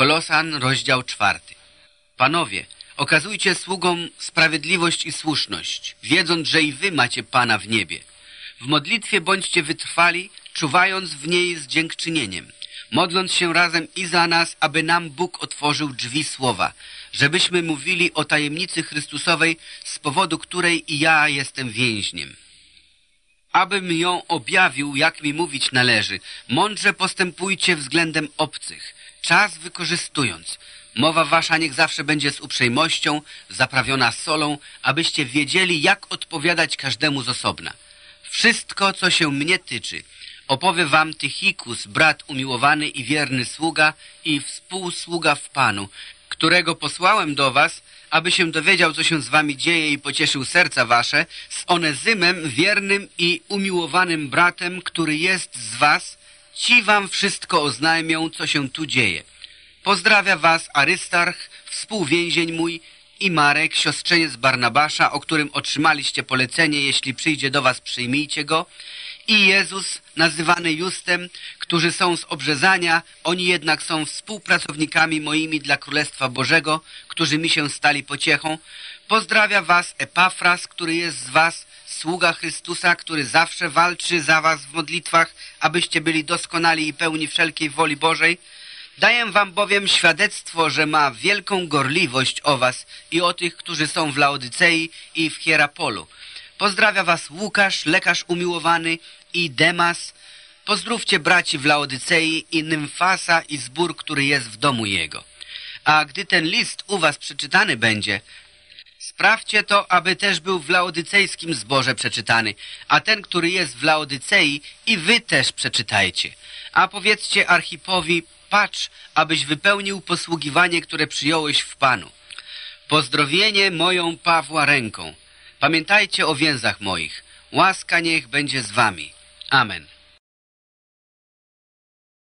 Kolosan, rozdział czwarty. Panowie, okazujcie sługom sprawiedliwość i słuszność, wiedząc, że i wy macie Pana w niebie. W modlitwie bądźcie wytrwali, czuwając w niej z dziękczynieniem, modląc się razem i za nas, aby nam Bóg otworzył drzwi słowa, żebyśmy mówili o tajemnicy Chrystusowej, z powodu której i ja jestem więźniem abym ją objawił, jak mi mówić należy. Mądrze postępujcie względem obcych, czas wykorzystując. Mowa wasza niech zawsze będzie z uprzejmością, zaprawiona solą, abyście wiedzieli, jak odpowiadać każdemu z osobna. Wszystko, co się mnie tyczy, opowie wam Tychikus, brat umiłowany i wierny sługa i współsługa w Panu, którego posłałem do was, aby się dowiedział, co się z wami dzieje i pocieszył serca wasze, z Onezymem, wiernym i umiłowanym bratem, który jest z was, ci wam wszystko oznajmią, co się tu dzieje. Pozdrawia was Arystarch, współwięzień mój i Marek, siostrzeniec Barnabasza, o którym otrzymaliście polecenie, jeśli przyjdzie do was, przyjmijcie go, i Jezus, nazywany Justem, którzy są z obrzezania, oni jednak są współpracownikami moimi dla Królestwa Bożego, którzy mi się stali pociechą. Pozdrawia was Epafras, który jest z was, sługa Chrystusa, który zawsze walczy za was w modlitwach, abyście byli doskonali i pełni wszelkiej woli Bożej. Daję wam bowiem świadectwo, że ma wielką gorliwość o was i o tych, którzy są w Laodycei i w Hierapolu. Pozdrawia was Łukasz, lekarz umiłowany i Demas. Pozdrówcie braci w Laodycei i Nymfasa i zbór, który jest w domu jego. A gdy ten list u was przeczytany będzie, sprawdźcie to, aby też był w laodycejskim zborze przeczytany, a ten, który jest w Laodycei i wy też przeczytajcie. A powiedzcie Archipowi, patrz, abyś wypełnił posługiwanie, które przyjąłeś w Panu. Pozdrowienie moją Pawła ręką. Pamiętajcie o więzach moich. Łaska niech będzie z wami. Amen.